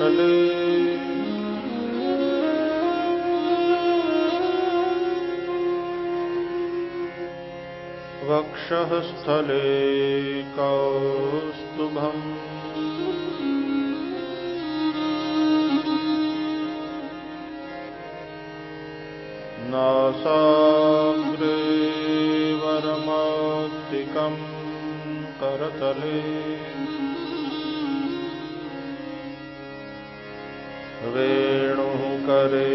ललाटपटले वक्षः स्थले कौस्तुभम्। नासाग्रे वरमौक्तिकं करतले। वेणुः करे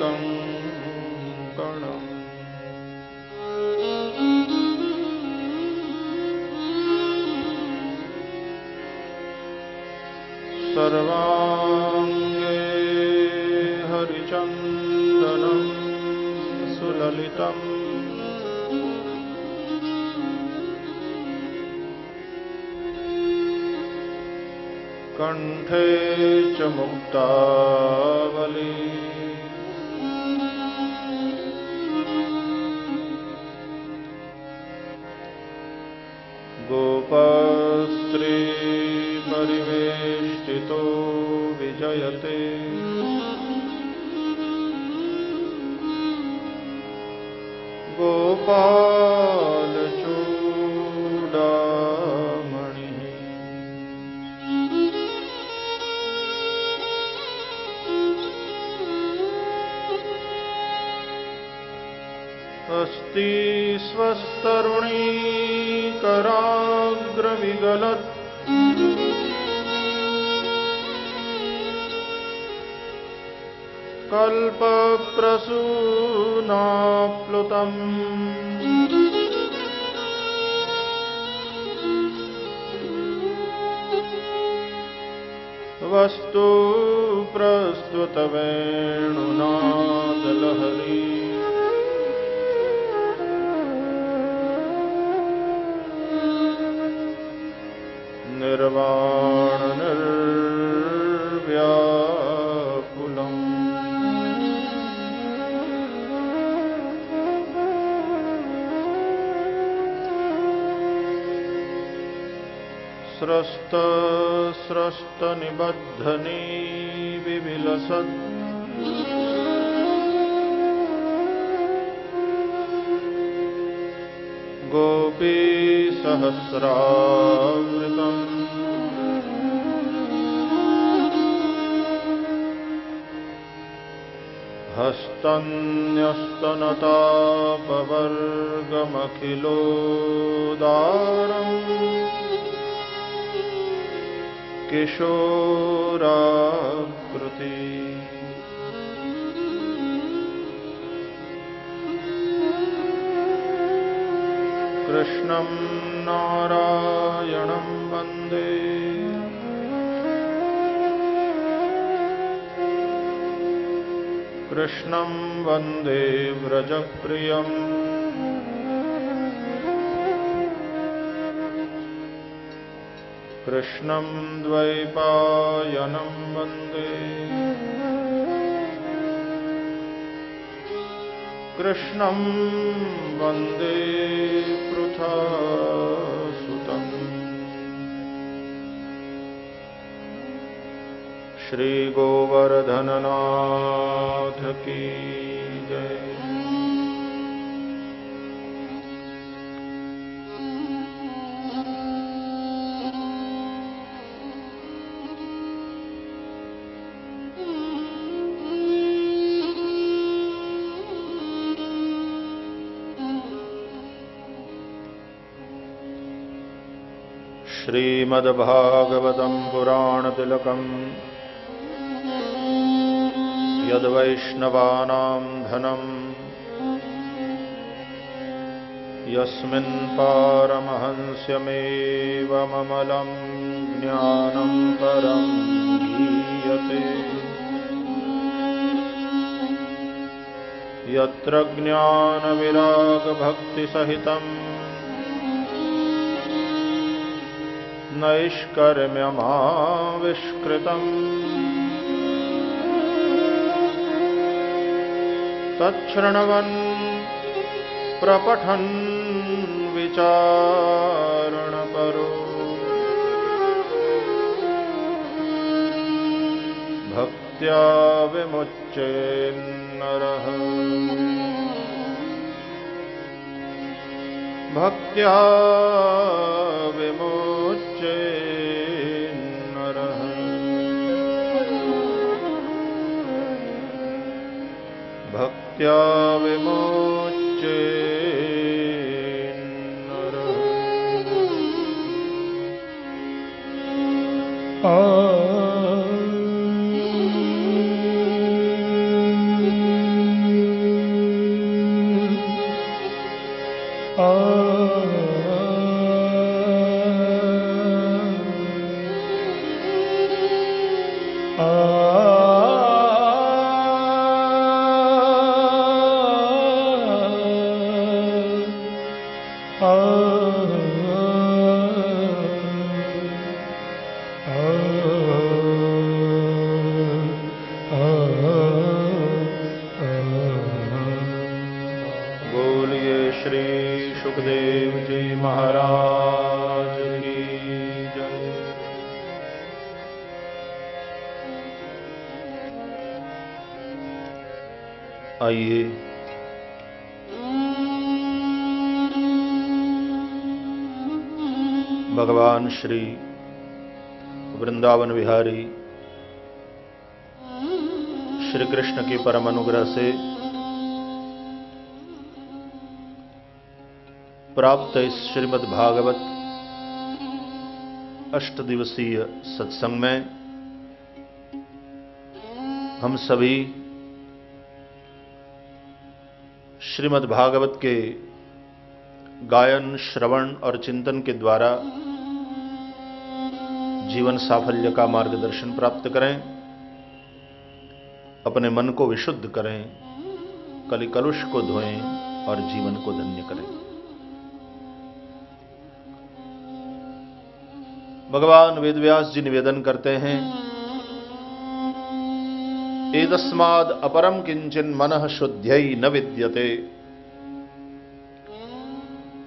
कङ्कणम् सर्वाङ्गे हरिचन्दनं सुललितम्। कण्ठे च मुक्तावली। गोपस्त्रीपरिवेष्टितो विजयते। गोपालचूडामणिः स्वस्तरुणी कराग्रविगलत्। कल्पप्रसूनाप्लुतम्। वस्तु प्रस्तुतवेणुनादलहरी निर्वाण निर्व्याकुलम् स्रस्त स्रस्तनिबद्धनी विविलसत्। गोपी हस्तन्यस्तनतापवर्गमखिलोदारम् किशोराकृति। कृष्णं नारायणं वन्दे कृष्णं वंदे व्रजप्रियम्। कृष्णं द्वैपायनं वंदे। कृष्णं वंदे पृथासुतम् श्रीगोवर्धननाथ की जय। श्रीमद्भागवतं पुराणतिलकम् यद्वैष्णवानां धनम् यस्मिन् पारमहंस्यमेवममलं ज्ञानं परं गीयते। यत्र ज्ञानविरागभक्तिसहितम् नैष्कर्म्यमाविष्कृतम् तच्छृण्वन् प्रपठन् विचारणपरो। भक्त्या विमुच्येन्नरः भक्त्या भक्त्या विमुच्येन्नरः आइए भगवान श्री वृंदावन विहारी श्री कृष्ण की परम अनुग्रह से प्राप्त इस श्रीमद् भागवत अष्ट दिवसीय सत्संग में हम सभी श्रीमद् भागवत के गायन, श्रवण और चिंतन के द्वारा जीवन साफल्य का मार्गदर्शन प्राप्त करें, अपने मन को विशुद्ध करें कलि कलुष को धोएँ और जीवन को धन्य करें। भगवान वेदव्यास जी निवेदन करते हैं एतस्माद अपरम किंचन मन शुद्ध्यई न विद्यते।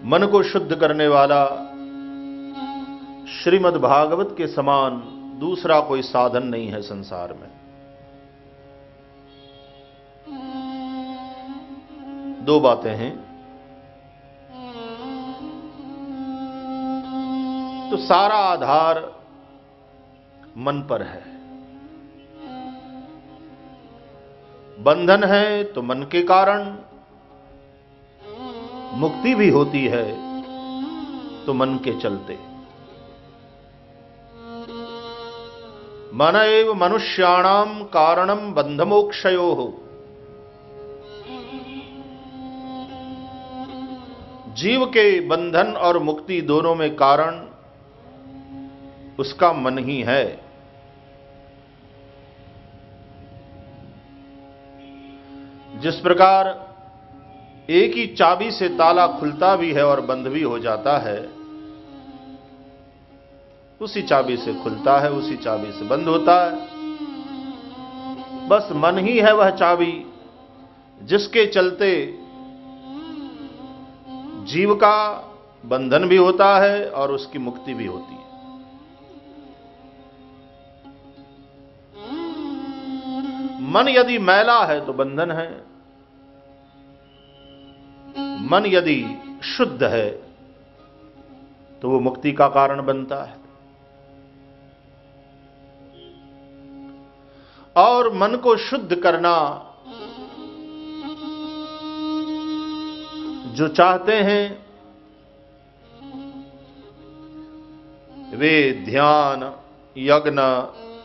मन को शुद्ध करने वाला श्रीमद् भागवत के समान दूसरा कोई साधन नहीं है संसार में। दो बातें हैं। तो सारा आधार मन पर है। बंधन है तो मन के कारण। मुक्ति भी होती है तो मन के चलते। मन एव मनुष्याणाम कारणम बंधमोक्षयो हो जीव के बंधन और मुक्ति दोनों में कारण उसका मन ही है। जिस प्रकार एक ही चाबी से ताला खुलता भी है और बंद भी हो जाता है, उसी चाबी से खुलता है, उसी चाबी से बंद होता है। बस मन ही है वह चाबी, जिसके चलते जीव का बंधन भी होता है और उसकी मुक्ति भी होती है। मन यदि मैला है तो बंधन है मन यदि शुद्ध है तो वो मुक्ति का कारण बनता है। और मन को शुद्ध करना जो चाहते हैं, वे ध्यान, यज्ञ,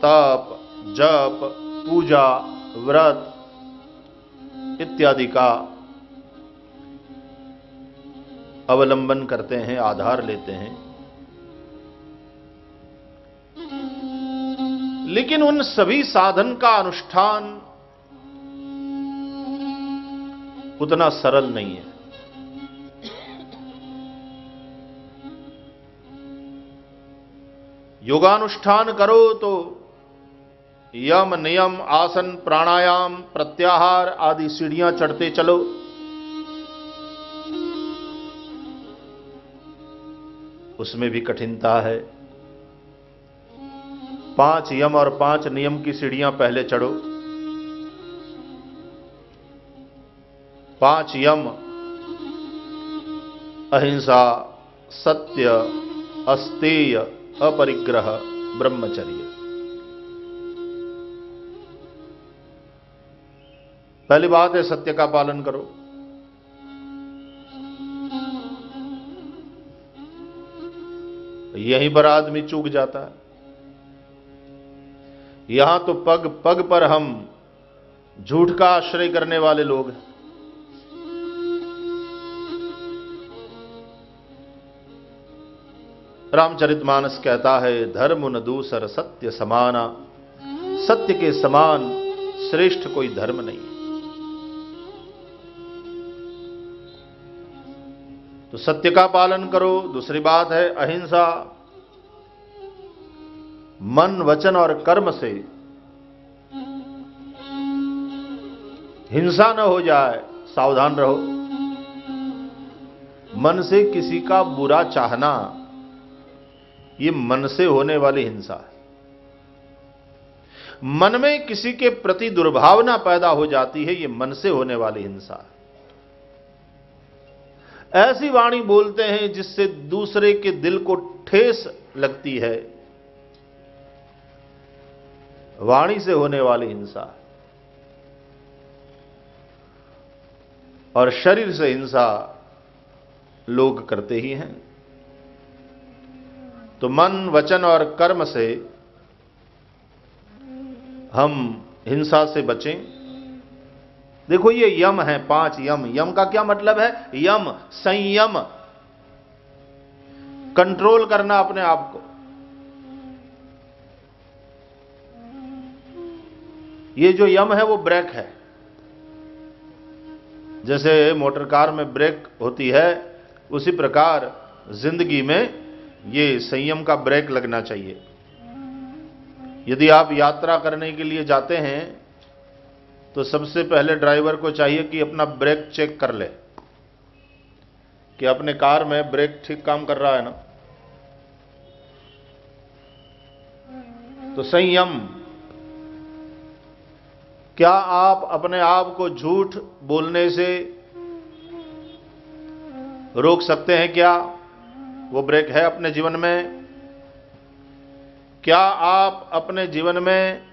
तप, जप, पूजा, व्रत इत्यादि का अवलंबन करते हैं, आधार लेते हैं। लेकिन उन सभी साधन का अनुष्ठान उतना सरल नहीं है। योगानुष्ठान करो तो यम नियम, आसन, प्राणायाम, प्रत्याहार आदि सीढ़ियाँ चढ़ते चलो। उसमें भी कठिनता है। पाँच यम और पाँच नियम की सीढ़ियाँ पहले चढ़ो। पाँच यम, अहिंसा, सत्य, अस्तेय, अपरिग्रह, ब्रह्मचर्य। पहली बात है, सत्य का पालन करो। यहीं पर आदमी चूक जाता है। यहाँ तो पग पग पर हम झूठ का आश्रय करने वाले लोग हैं। रामचरितमानस कहता है, धर्म न दूसर सत्य समाना। सत्य के समान श्रेष्ठ कोई धर्म नहीं तो सत्य का पालन करो, दूसरी बात है अहिंसा। मन, वचन और कर्म से हिंसा न हो जाए, सावधान रहो। मन से किसी का बुरा चाहना, ये मन से होने वाली हिंसा है। मन में किसी के प्रति दुर्भावना पैदा हो जाती है, ये मन से होने वाली हिंसा है। ऐसी वाणी बोलते हैं जिससे दूसरे के दिल को ठेस लगती है। वाणी से होने वाली हिंसा और शरीर से हिंसा लोग करते ही हैं। तो मन, वचन और कर्म से हम हिंसा से बचें। देखो ये यम है, पाँच यम। यम का क्या मतलब है? यम, संयम। कंट्रोल करना अपने आप को। ये जो यम है, वो ब्रेक है। जैसे मोटर कार में ब्रेक होती है, उसी प्रकार ज़िंदगी में ये संयम का ब्रेक लगना चाहिए। यदि आप यात्रा करने के लिए जाते हैं तो सबसे पहले ड्राइवर को चाहिए कि अपना ब्रेक चेक कर ले, कि अपने कार में ब्रेक ठीक काम कर रहा है ना। तो संयम, क्या आप अपने आप को झूठ बोलने से रोक सकते हैं? क्या वो ब्रेक है अपने जीवन में? क्या आप अपने जीवन में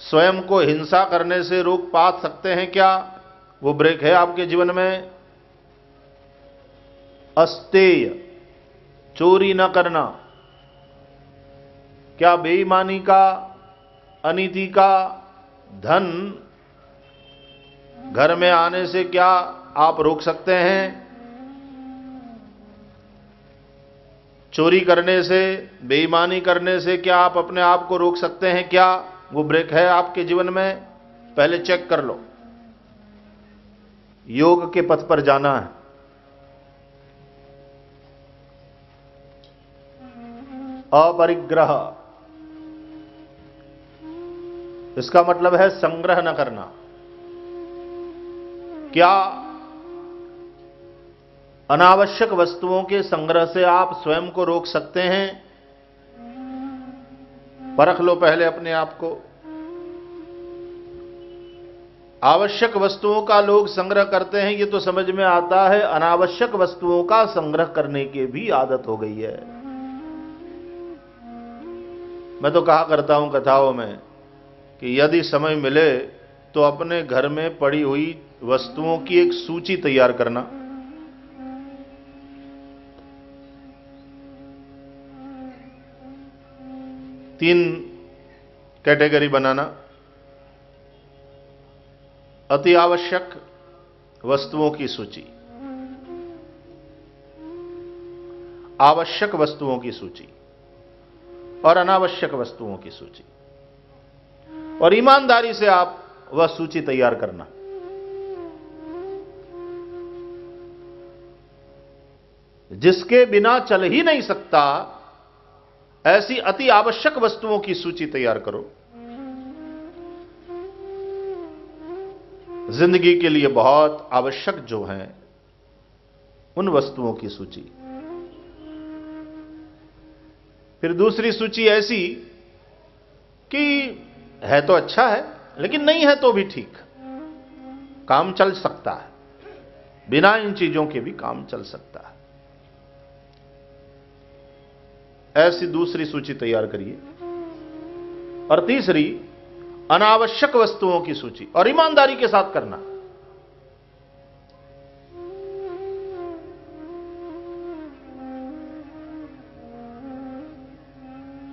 स्वयं को हिंसा करने से रोक पा सकते हैं क्या? वो ब्रेक है आपके जीवन में। अस्तेय, चोरी न करना। क्या बेईमानी का, अनिति का धन घर में आने से क्या आप रोक सकते हैं? चोरी करने से, बेईमानी करने से क्या आप अपने आप को रोक सकते हैं क्या? वो ब्रेक है आपके जीवन में, पहले चेक कर लो। योग के पथ पर जाना है। अपरिग्रह। इसका मतलब है संग्रह न करना। क्या अनावश्यक वस्तुओं के संग्रह से आप स्वयं को रोक सकते हैं? परख लो पहले अपने आप को। आवश्यक वस्तुओं का लोग संग्रह करते हैं, ये तो समझ में आता है, अनावश्यक वस्तुओं का संग्रह करने की भी आदत हो गई है। मैं तो कहा करता हूँ कथाओं में कि यदि समय मिले तो अपने घर में पड़ी हुई वस्तुओं की एक सूची तैयार करना। तीन कैटेगरी बनाना। अति आवश्यक वस्तुओं की सूची। आवश्यक वस्तुओं की सूची और अनावश्यक वस्तुओं की सूची। और ईमानदारी से आप वह सूची तैयार करना। जिसके बिना चल ही नहीं सकता ऐसी अति आवश्यक वस्तुओं की सूची तैयार करो। ज़िंदगी के लिए बहुत आवश्यक जो हैं, उन वस्तुओं की सूची। फिर दूसरी सूची ऐसी कि है तो अच्छा है, लेकिन नहीं है तो भी ठीक। काम चल सकता है। बिना इन चीज़ों के भी काम चल सकता है। ऐसी दूसरी सूची तैयार करिए। और तीसरी, अनावश्यक वस्तुओं की सूची, और ईमानदारी के साथ करना।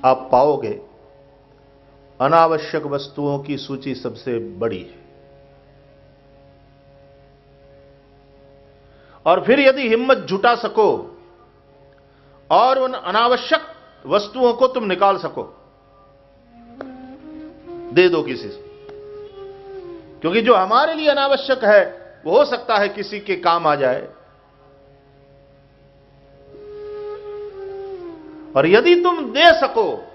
आप पाओगे, अनावश्यक वस्तुओं की सूची सबसे बड़ी है। और फिर यदि हिम्मत जुटा सको, और उन अनावश्यक वस्तुओं को तुम निकाल सको। दे दो किसी से। क्योंकि जो हमारे लिए अनावश्यक है, वो हो सकता है किसी के काम आ जाए। और यदि तुम दे सको,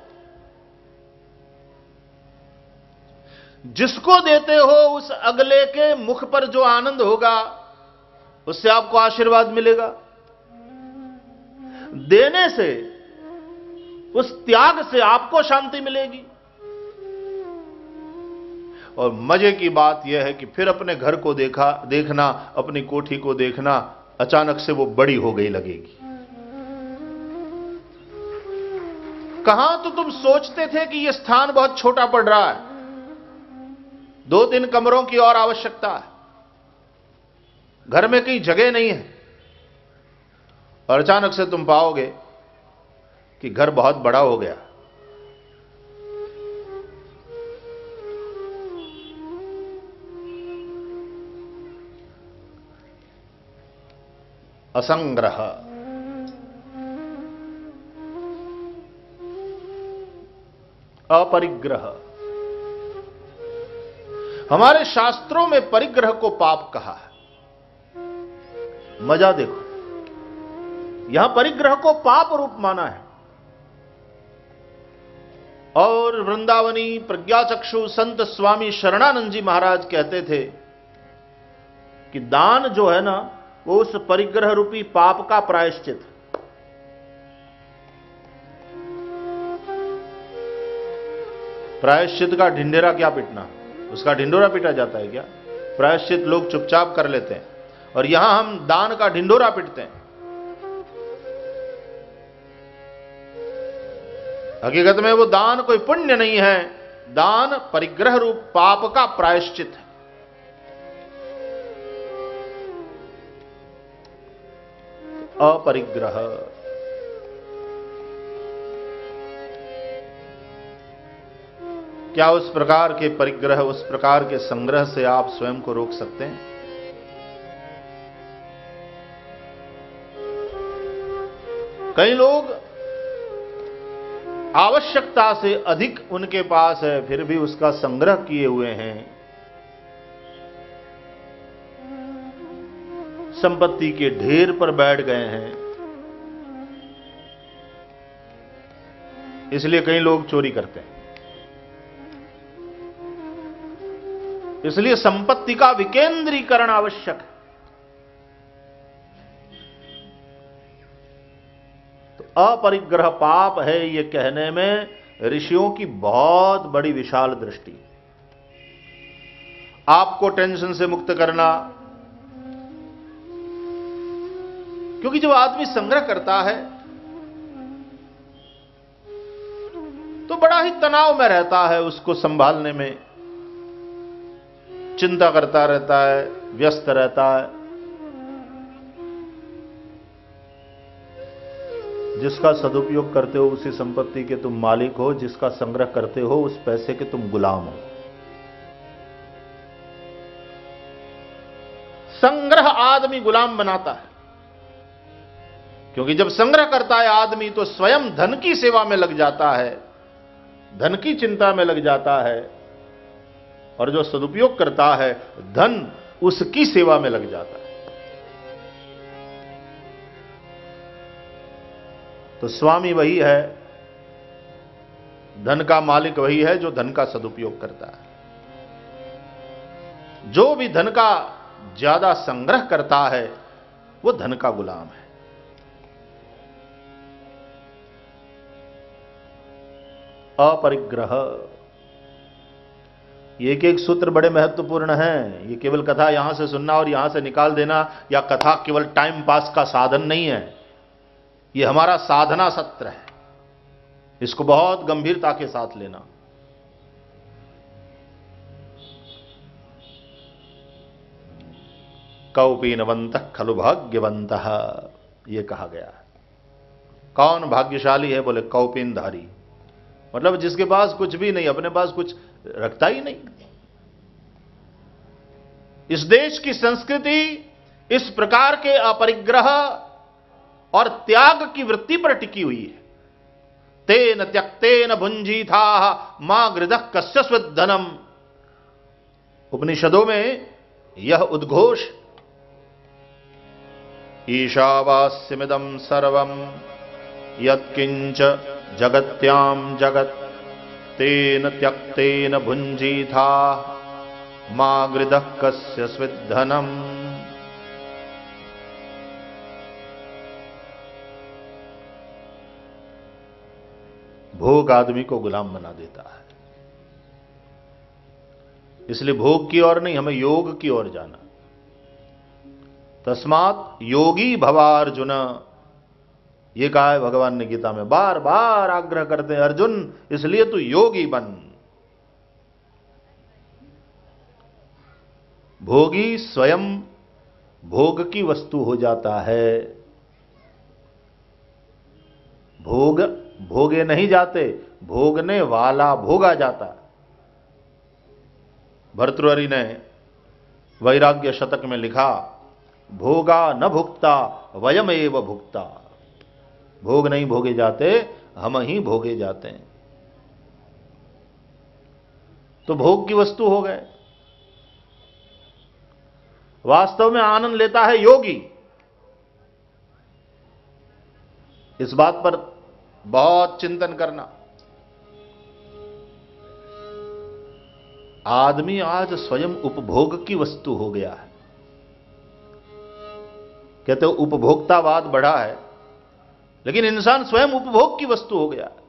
जिसको देते हो उस अगले के मुख पर जो आनंद होगा, उससे आपको आशीर्वाद मिलेगा। देने से उस त्याग से आपको शांति मिलेगी। और मज़े की बात यह है कि फिर अपने घर को देखा, देखना, अपनी कोठी को देखना, अचानक से वो बड़ी हो गई लगेगी। कहाँ तो तुम सोचते थे कि यह स्थान बहुत छोटा पड़ रहा है? दो तीन कमरों की और आवश्यकता है। घर में कहीं जगह नहीं है। और अचानक से तुम पाओगे कि घर बहुत बड़ा हो गया। असंग्रह। अपरिग्रह। हमारे शास्त्रों में परिग्रह को पाप कहा है। मज़ा देखो। यहाँ परिग्रह को पाप रूप माना है। और वृंदावनी प्रज्ञाचक्षु संत स्वामी शरणानंद जी महाराज कहते थे कि दान जो है ना, वो उस परिग्रह रूपी पाप का प्रायश्चित प्रायश्चित का ढिंडेरा क्या पिटना? उसका ढिंडोरा पिटा जाता है क्या? प्रायश्चित लोग चुपचाप कर लेते हैं। और यहाँ हम दान का ढिंडोरा पिटते हैं। हकीकत में वो दान कोई पुण्य नहीं है। दान परिग्रह रूप पाप का प्रायश्चित है। अपरिग्रह। क्या उस प्रकार के परिग्रह, उस प्रकार के संग्रह से आप स्वयं को रोक सकते हैं? कई लोग आवश्यकता से अधिक उनके पास है, फिर भी उसका संग्रह किए हुए हैं। संपत्ति के ढेर पर बैठ गए हैं। इसलिए कई लोग चोरी करते हैं। इसलिए संपत्ति का विकेंद्रीकरण आवश्यक है। अपरिग्रह पाप है ये कहने में ऋषियों की बहुत बड़ी विशाल दृष्टि। आपको टेंशन से मुक्त करना, क्योंकि जब आदमी संग्रह करता है तो बड़ा ही तनाव में रहता है उसको संभालने में। चिंता करता रहता है, व्यस्त रहता है। जिसका सदुपयोग करते हो उसी संपत्ति के तुम मालिक हो, जिसका संग्रह करते हो उस पैसे के तुम गुलाम हो। संग्रह आदमी गुलाम बनाता है। क्योंकि जब संग्रह करता है आदमी तो स्वयं धन की सेवा में लग जाता है, धन की चिंता में लग जाता है, और जो सदुपयोग करता है, धन उसकी सेवा में लग जाता है। तो स्वामी वही है, धन का मालिक वही है जो धन का सदुपयोग करता है। जो भी धन का ज़्यादा संग्रह करता है, वो धन का गुलाम है। अपरिग्रह। एक एक सूत्र बड़े महत्वपूर्ण हैं। ये केवल कथा यहाँ से सुनना और यहाँ से निकाल देना, या कथा केवल टाइम पास का साधन नहीं है। ये हमारा साधना सत्र है। इसको बहुत गंभीरता के साथ लेना। कौपीनवंत खलु भाग्यवंत, ये कहा गया है। कौन भाग्यशाली है बोले कौपिनधारी। मतलब जिसके पास कुछ भी नहीं, अपने पास कुछ रखता ही नहीं। इस देश की संस्कृति, इस प्रकार के अपरिग्रह और त्याग की वृत्ति पर टिकी हुई है। तेन त्यक्तेन भुंजी था माँ गृद कस्य स्विधनम उपनिषदों में यह उद्घोष ईशावास्यमिदम सर्वम यत्किंच जगत्याम जगत, तेन त्यक्तेन भुंजीथा मा गृद कस्य स्विधनम भोग आदमी को गुलाम बना देता है। इसलिए भोग की ओर नहीं, हमें योग की ओर जाना। तस्मात योगी भवार्जुन। ये कहा है भगवान ने गीता में बार बार आग्रह करते हैं, अर्जुन, इसलिए तू योगी बन। भोगी स्वयं भोग की वस्तु हो जाता है। भोग भोगे नहीं जाते, भोगने वाला भोगा जाता भर्तृहरि ने वैराग्य शतक में लिखा, भोगा न भुगता वयम एव भुगता भोग नहीं भोगे जाते, हम ही भोगे जाते हैं। तो भोग की वस्तु हो गए। वास्तव में आनंद लेता है योगी। इस बात पर बहुत चिंतन करना। आदमी आज स्वयं उपभोग की वस्तु हो गया है। कहते हो, उपभोक्तावाद बढ़ा है, लेकिन इंसान स्वयं उपभोग की वस्तु हो गया है।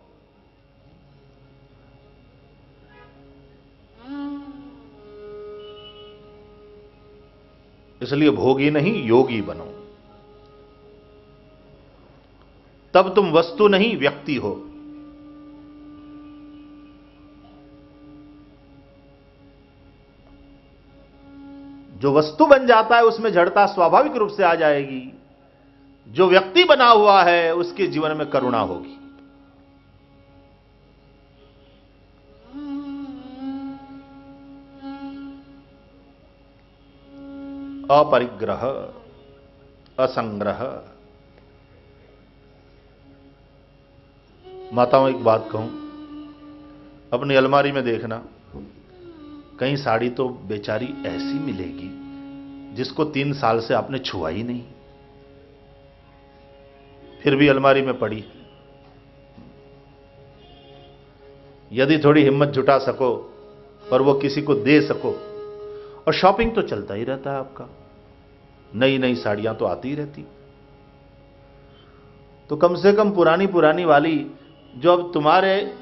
इसलिए भोगी नहीं, योगी बनो। तब तुम वस्तु नहीं, व्यक्ति हो। जो वस्तु बन जाता है, उसमें जड़ता स्वाभाविक रूप से आ जाएगी। जो व्यक्ति बना हुआ है, उसके जीवन में करुणा होगी। अपरिग्रह, असंग्रह माताओं, एक बात कहूँ। अपनी अलमारी में देखना, कहीं साड़ी तो बेचारी ऐसी मिलेगी, जिसको तीन साल से आपने छुआ ही नहीं। फिर भी अलमारी में पड़ी। यदि थोड़ी हिम्मत जुटा सको और वो किसी को दे सको, और शॉपिंग तो चलता ही रहता है आपका। नई नई साड़ियाँ तो आती ही रहती। तो कम से कम पुरानी पुरानी वाली जो अब तुम्हारे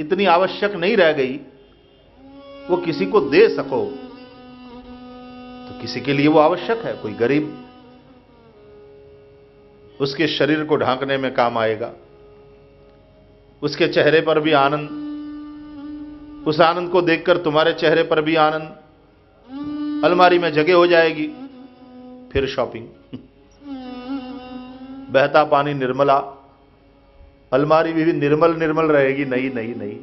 इतनी आवश्यक नहीं रह गई, वो किसी को दे सको। तो किसी के लिए वो आवश्यक है, कोई गरीब। उसके शरीर को ढांकने में काम आएगा। उसके चेहरे पर भी आनंद। उस आनंद को देखकर तुम्हारे चेहरे पर भी आनंद। अलमारी में जगह हो जाएगी, फिर शॉपिंग। बहता पानी निर्मला। अलमारी भी, भी निर्मल निर्मल रहेगी। नहीं नहीं नहीं।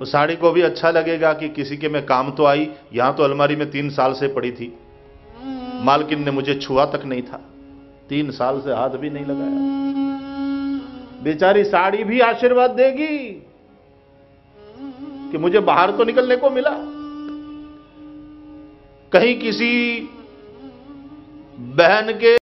उस साड़ी को भी अच्छा लगेगा कि किसी के में काम तो आई। यहाँ तो अलमारी में तीन साल से पड़ी थी। मालकिन ने मुझे छुआ तक नहीं था। तीन साल से हाथ भी नहीं लगाया। बेचारी साड़ी भी आशीर्वाद देगी कि मुझे बाहर तो निकलने को मिला। कहीं किसी बहन के